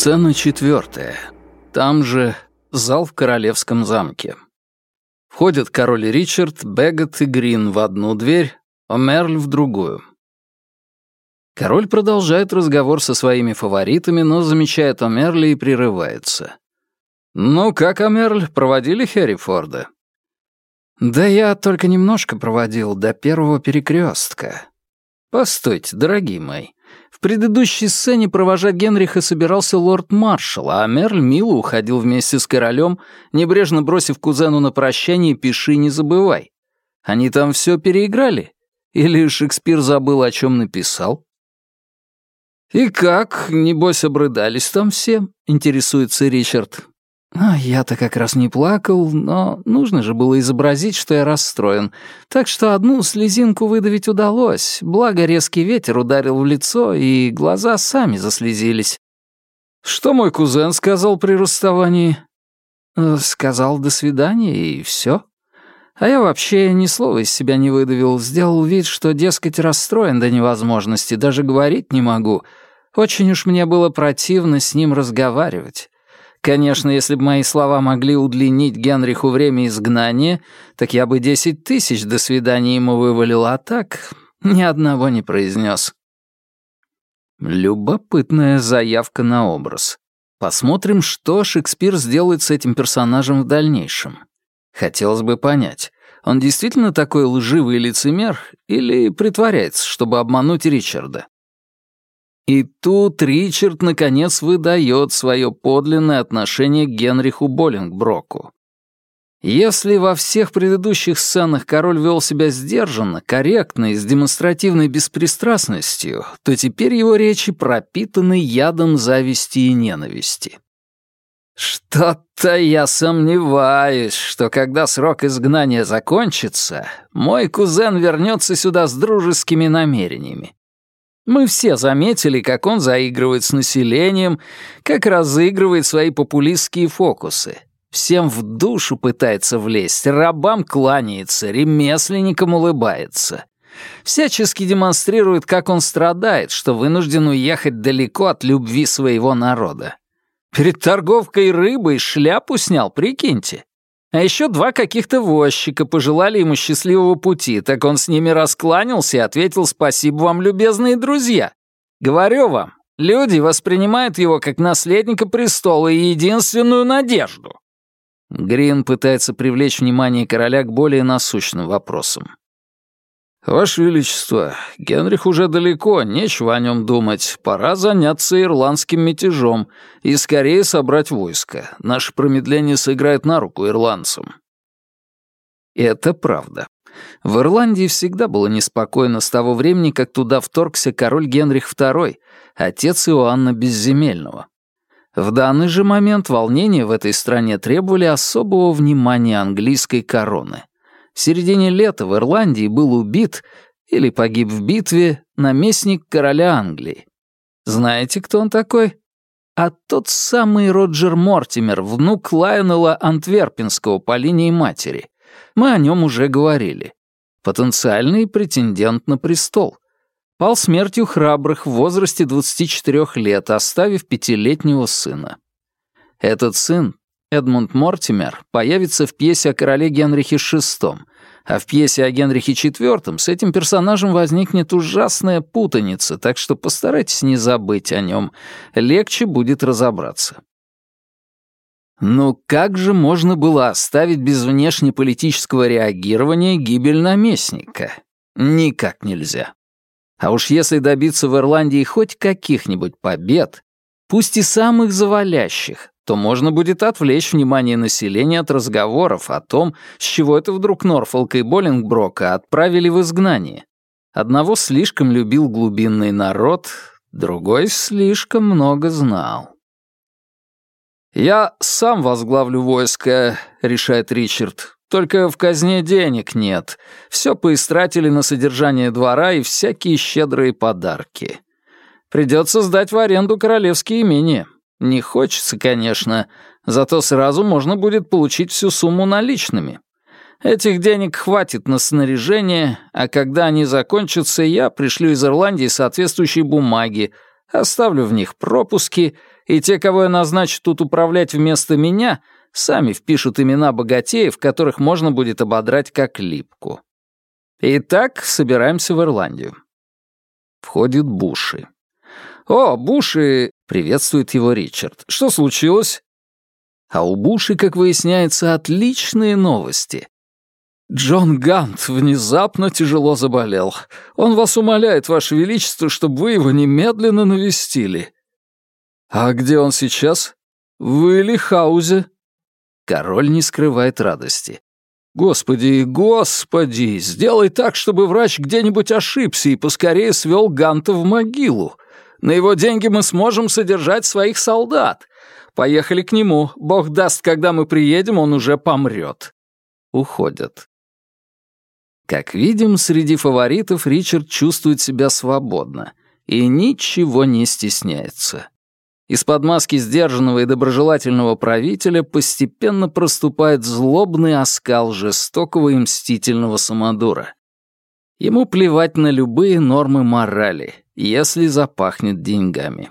Сцена четвертая. Там же зал в королевском замке. Входят король Ричард, Бегот и Грин в одну дверь, Омерль в другую. Король продолжает разговор со своими фаворитами, но замечает Омерли и прерывается. «Ну как, Омерль, проводили Херрифорда?» «Да я только немножко проводил до первого перекрестка». «Постойте, дорогие мои, в предыдущей сцене провожать Генриха собирался лорд-маршал, а Мерль мило уходил вместе с королем, небрежно бросив кузену на прощание «пиши, не забывай». Они там все переиграли? Или Шекспир забыл, о чем написал? «И как, небось, обрыдались там все?» — интересуется Ричард. А я-то как раз не плакал, но нужно же было изобразить, что я расстроен. Так что одну слезинку выдавить удалось, благо резкий ветер ударил в лицо, и глаза сами заслезились. Что мой кузен сказал при расставании? Э, сказал «до свидания» и все. А я вообще ни слова из себя не выдавил, сделал вид, что, дескать, расстроен до невозможности, даже говорить не могу. Очень уж мне было противно с ним разговаривать. Конечно, если бы мои слова могли удлинить Генриху время изгнания, так я бы десять тысяч до свидания ему вывалил, а так ни одного не произнес. Любопытная заявка на образ. Посмотрим, что Шекспир сделает с этим персонажем в дальнейшем. Хотелось бы понять, он действительно такой лживый лицемер или притворяется, чтобы обмануть Ричарда? И тут Ричард наконец выдает свое подлинное отношение к Генриху Боллингброку. Если во всех предыдущих сценах король вел себя сдержанно, корректно и с демонстративной беспристрастностью, то теперь его речи пропитаны ядом зависти и ненависти. «Что-то я сомневаюсь, что когда срок изгнания закончится, мой кузен вернется сюда с дружескими намерениями. Мы все заметили, как он заигрывает с населением, как разыгрывает свои популистские фокусы. Всем в душу пытается влезть, рабам кланяется, ремесленникам улыбается. Всячески демонстрирует, как он страдает, что вынужден уехать далеко от любви своего народа. Перед торговкой рыбой шляпу снял, прикиньте. А еще два каких-то возчика пожелали ему счастливого пути, так он с ними раскланялся и ответил «Спасибо вам, любезные друзья». Говорю вам, люди воспринимают его как наследника престола и единственную надежду. Грин пытается привлечь внимание короля к более насущным вопросам. «Ваше Величество, Генрих уже далеко, нечего о нем думать. Пора заняться ирландским мятежом и скорее собрать войско. Наше промедление сыграет на руку ирландцам». Это правда. В Ирландии всегда было неспокойно с того времени, как туда вторгся король Генрих II, отец Иоанна Безземельного. В данный же момент волнения в этой стране требовали особого внимания английской короны в середине лета в Ирландии был убит или погиб в битве наместник короля Англии. Знаете, кто он такой? А тот самый Роджер Мортимер, внук Лайонела Антверпенского по линии матери. Мы о нем уже говорили. Потенциальный претендент на престол. Пал смертью храбрых в возрасте 24 лет, оставив пятилетнего сына. Этот сын Эдмунд Мортимер появится в пьесе о короле Генрихе VI, а в пьесе о Генрихе IV с этим персонажем возникнет ужасная путаница, так что постарайтесь не забыть о нем. Легче будет разобраться. Ну как же можно было оставить без внешнеполитического реагирования гибель наместника? Никак нельзя. А уж если добиться в Ирландии хоть каких-нибудь побед, пусть и самых завалящих, то можно будет отвлечь внимание населения от разговоров о том, с чего это вдруг Норфолка и Боллингброка отправили в изгнание. Одного слишком любил глубинный народ, другой слишком много знал. «Я сам возглавлю войско», — решает Ричард. «Только в казне денег нет. Все поистратили на содержание двора и всякие щедрые подарки. Придется сдать в аренду королевские имения. Не хочется, конечно, зато сразу можно будет получить всю сумму наличными. Этих денег хватит на снаряжение, а когда они закончатся, я пришлю из Ирландии соответствующие бумаги, оставлю в них пропуски, и те, кого я назначу тут управлять вместо меня, сами впишут имена богатеев, которых можно будет ободрать как липку. Итак, собираемся в Ирландию. Входит Буши. «О, Буши!» — приветствует его Ричард. «Что случилось?» А у Буши, как выясняется, отличные новости. Джон Гант внезапно тяжело заболел. Он вас умоляет, Ваше Величество, чтобы вы его немедленно навестили. А где он сейчас? В Элихаузе. Король не скрывает радости. Господи, господи, сделай так, чтобы врач где-нибудь ошибся и поскорее свел Ганта в могилу. На его деньги мы сможем содержать своих солдат. Поехали к нему. Бог даст, когда мы приедем, он уже помрет. Уходят. Как видим, среди фаворитов Ричард чувствует себя свободно и ничего не стесняется. Из-под маски сдержанного и доброжелательного правителя постепенно проступает злобный оскал жестокого и мстительного самодура. Ему плевать на любые нормы морали, если запахнет деньгами.